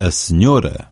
a senhora.